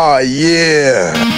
Oh yeah.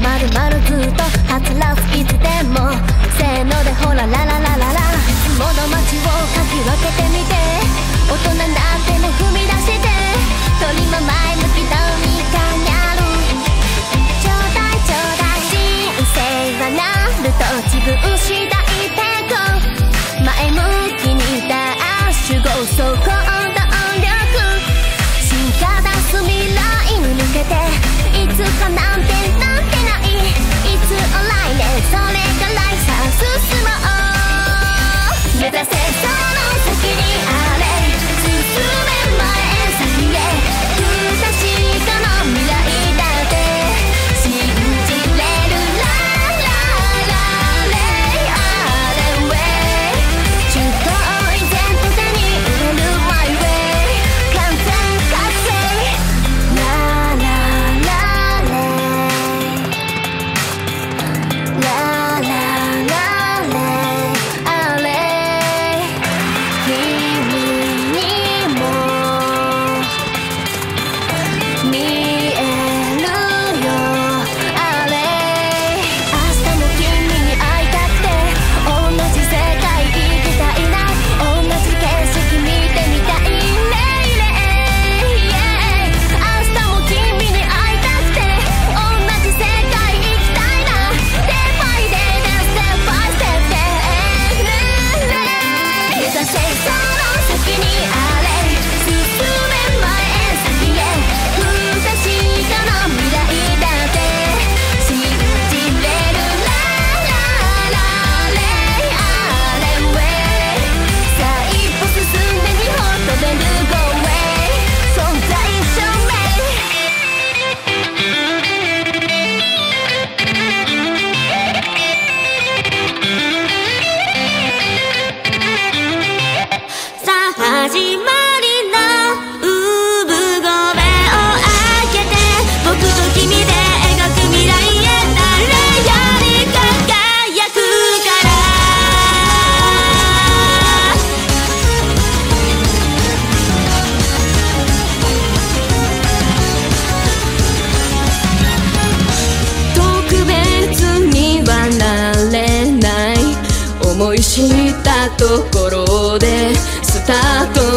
まるまるずっとはつらいつでもせーのでほらラララララいつもの街をかき分けてみて。大人なんても踏み出して。とも前向きとみかにある。ちょうだいちょうだい。人生はなると自分次第ところでスタート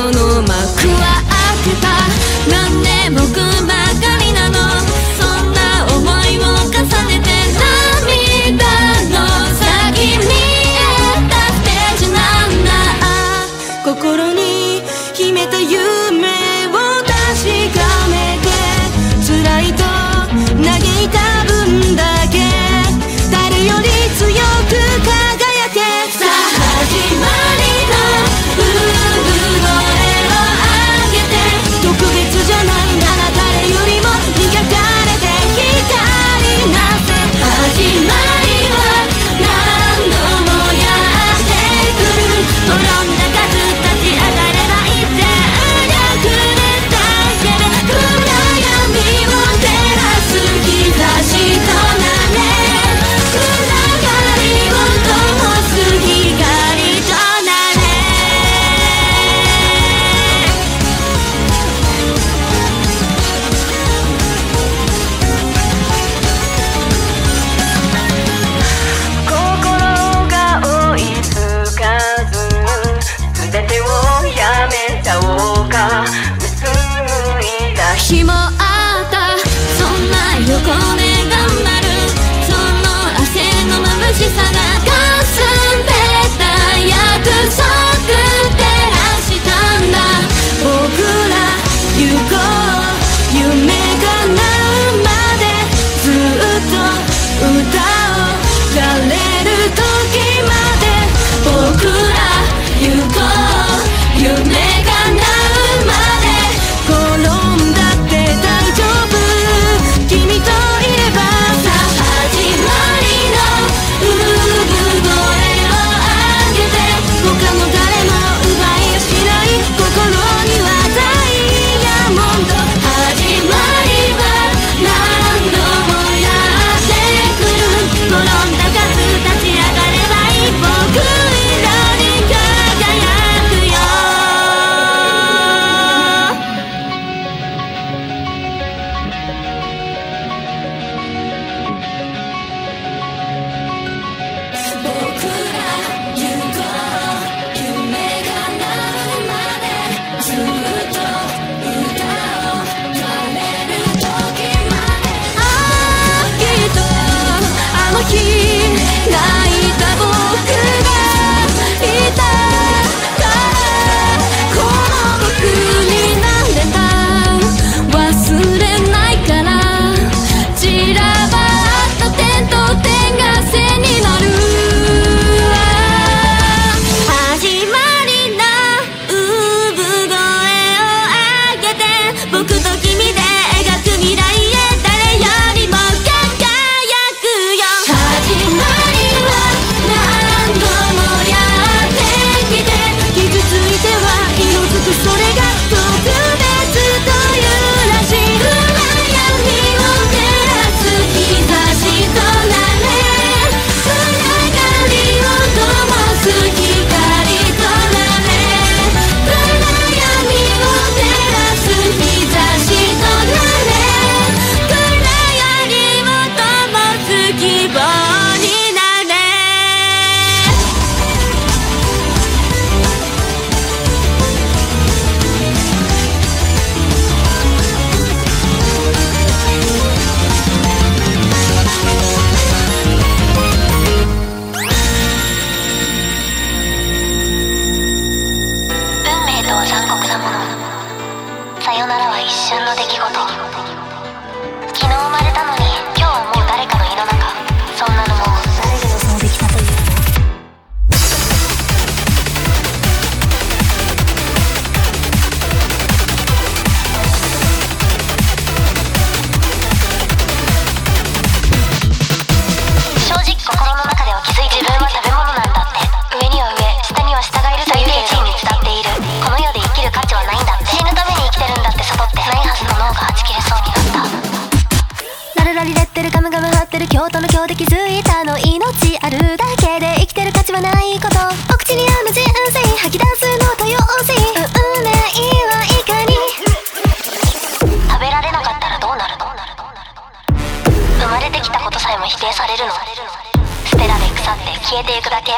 ていくだけ。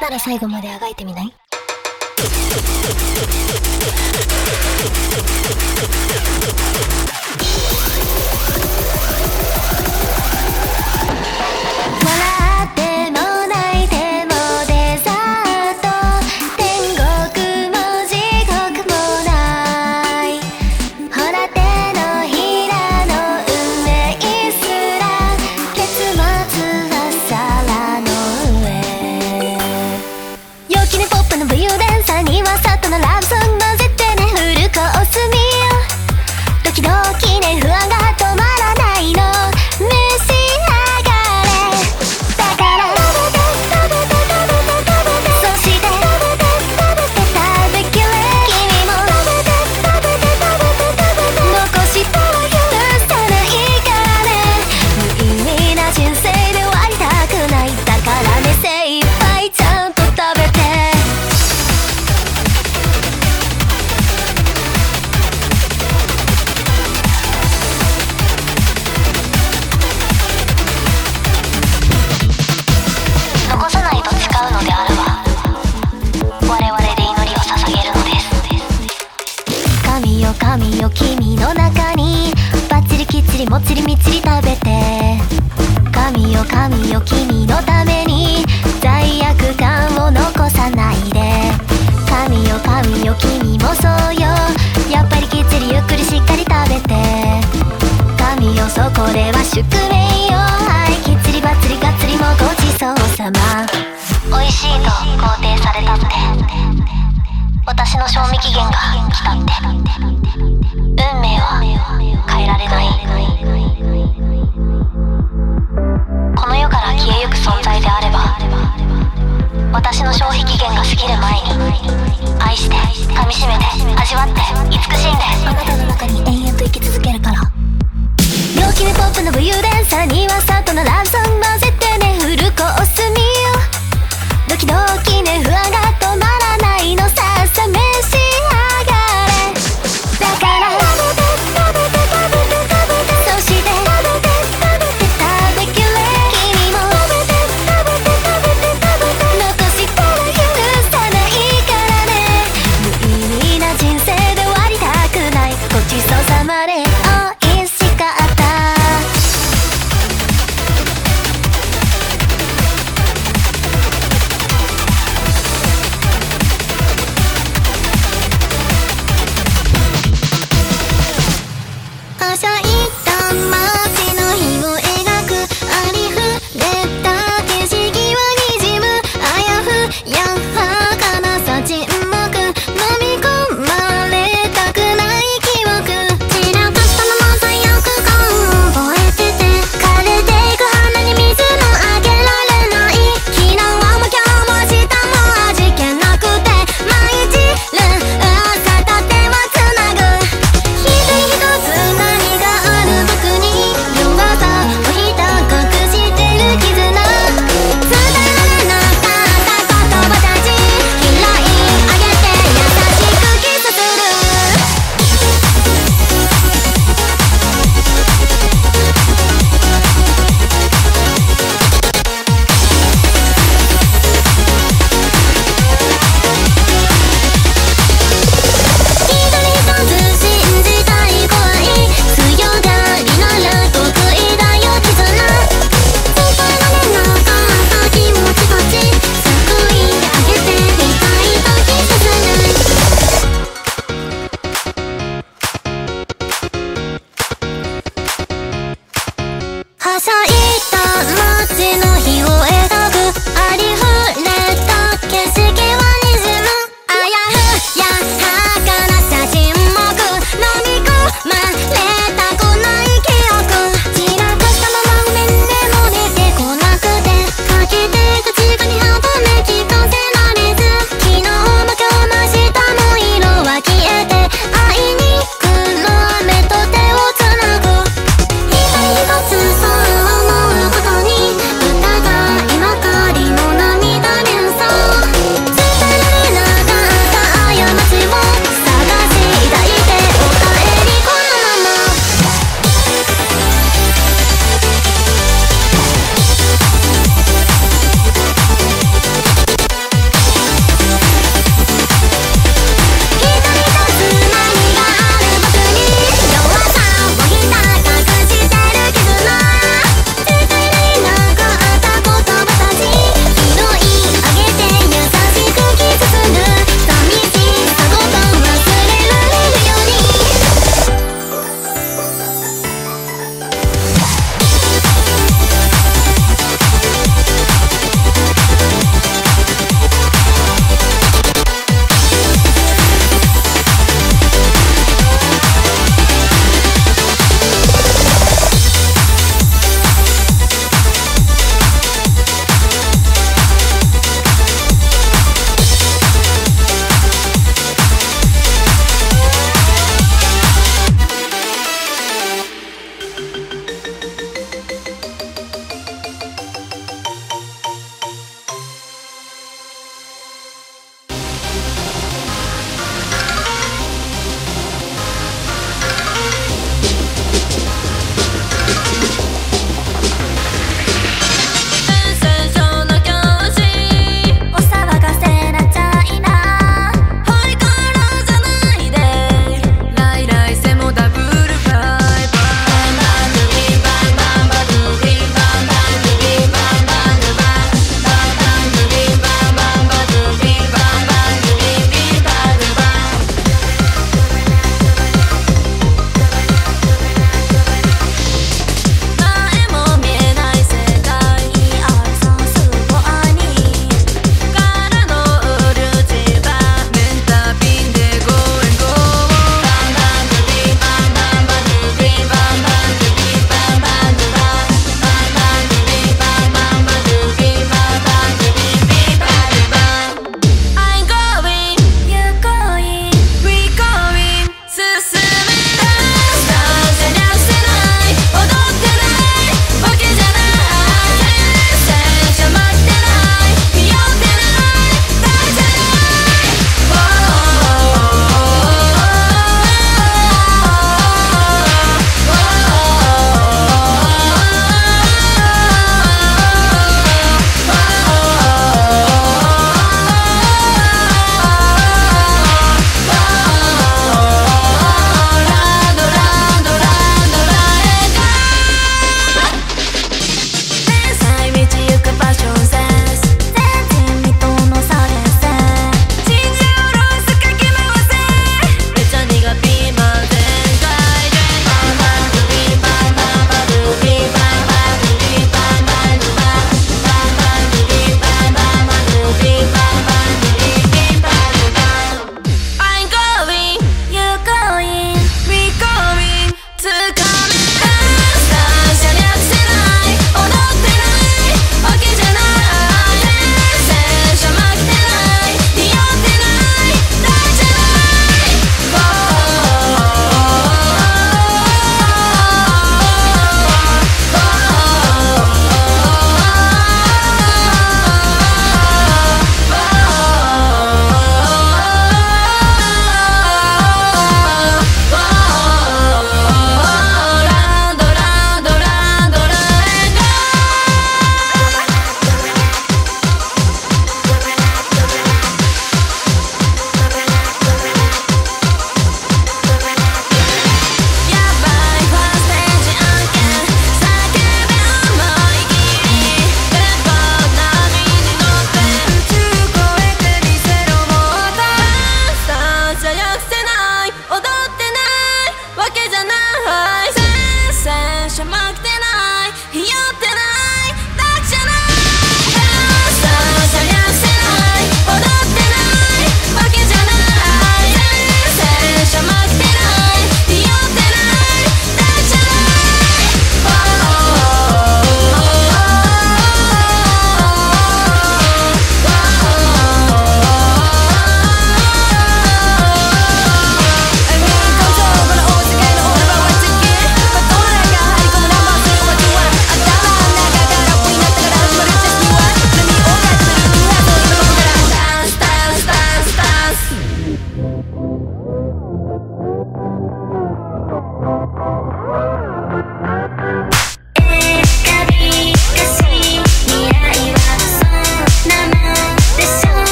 なら最後まであがいてみない？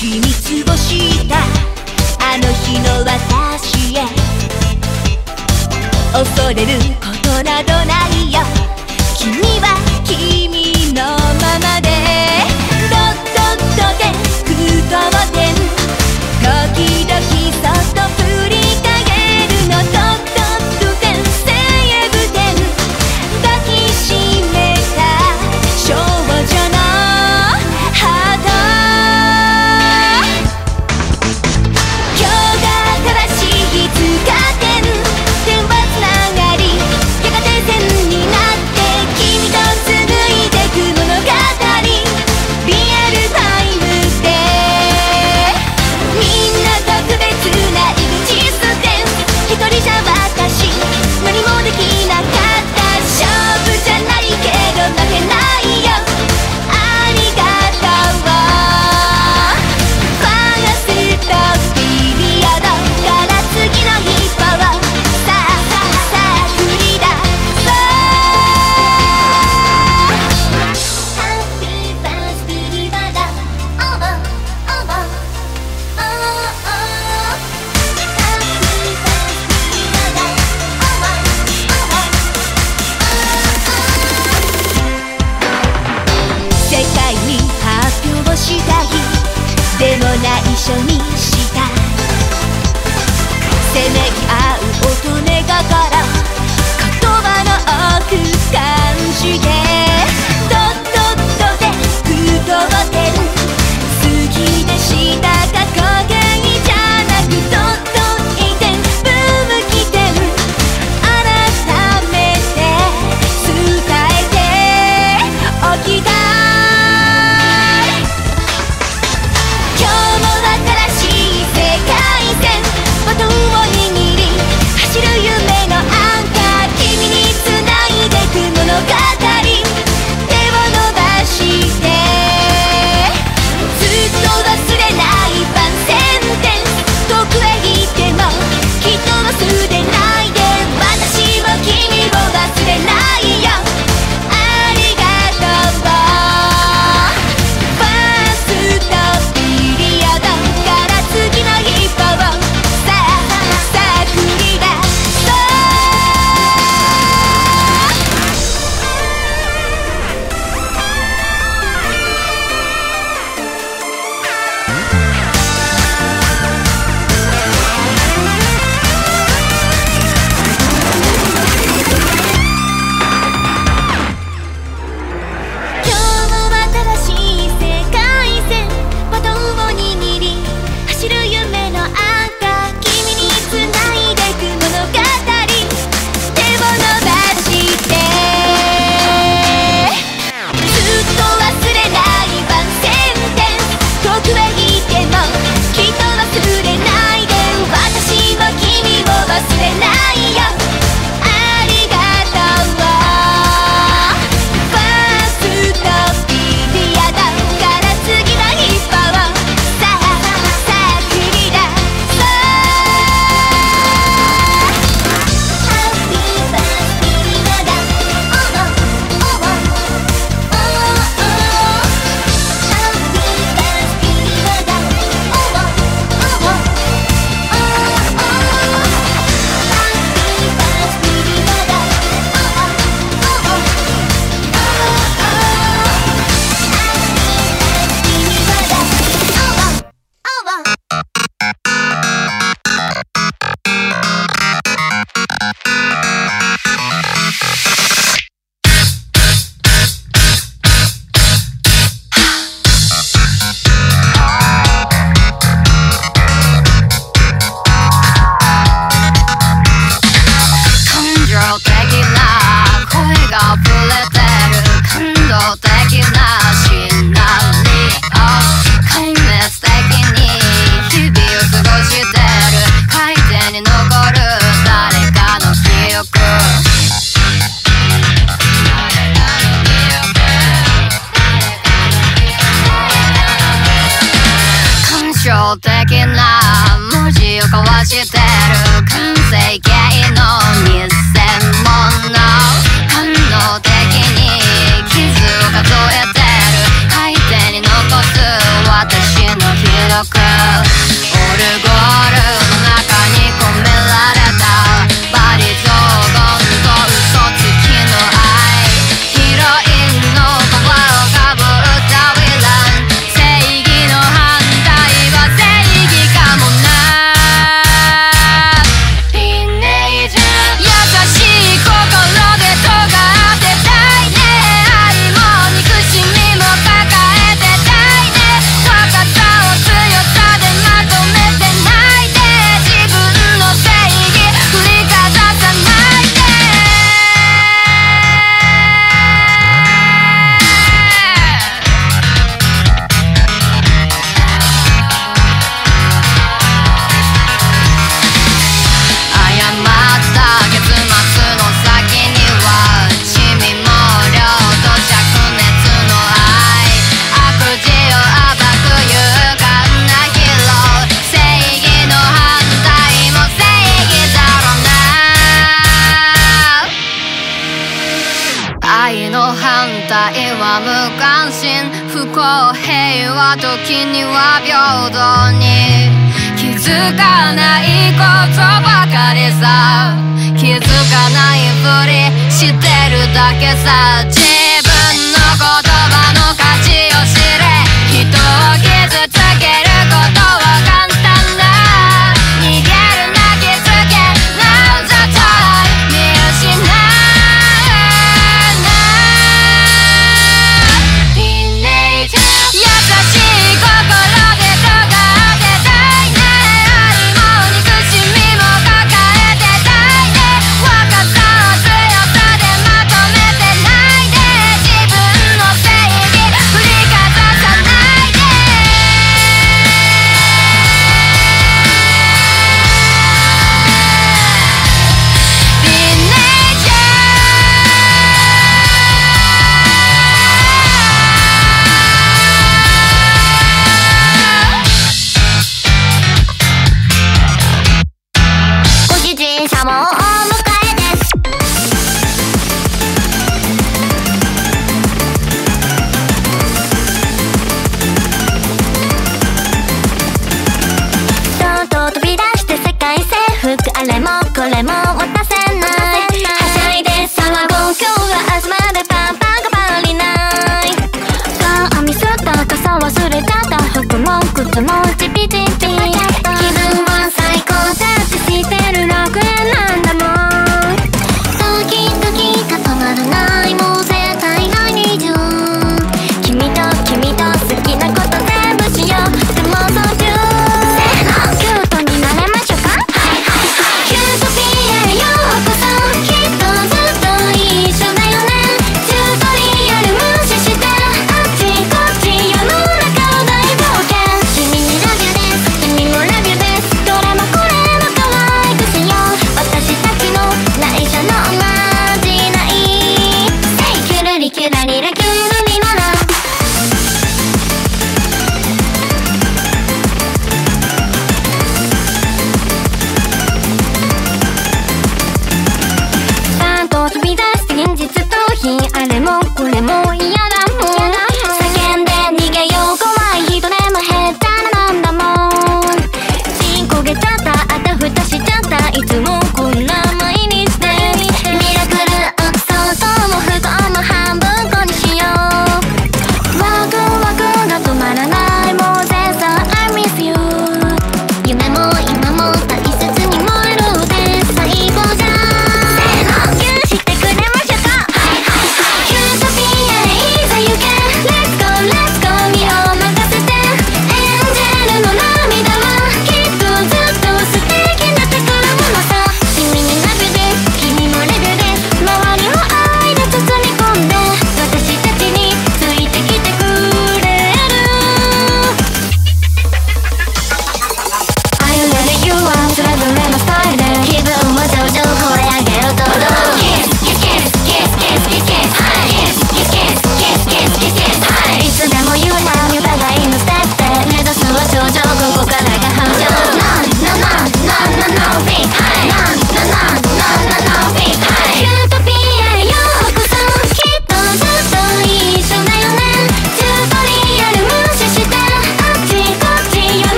秘密を知った。あの日の私へ。恐れることなどない。的な文字を交わしてる。完成形の偽物。反応的に傷を数えてる。相手に残す私の記録。オルゴ時には平等に。気づかないことばかりさ。気づかないふりしてるだけさ。自分の言葉の価値を知れ。人を傷つけることは簡単。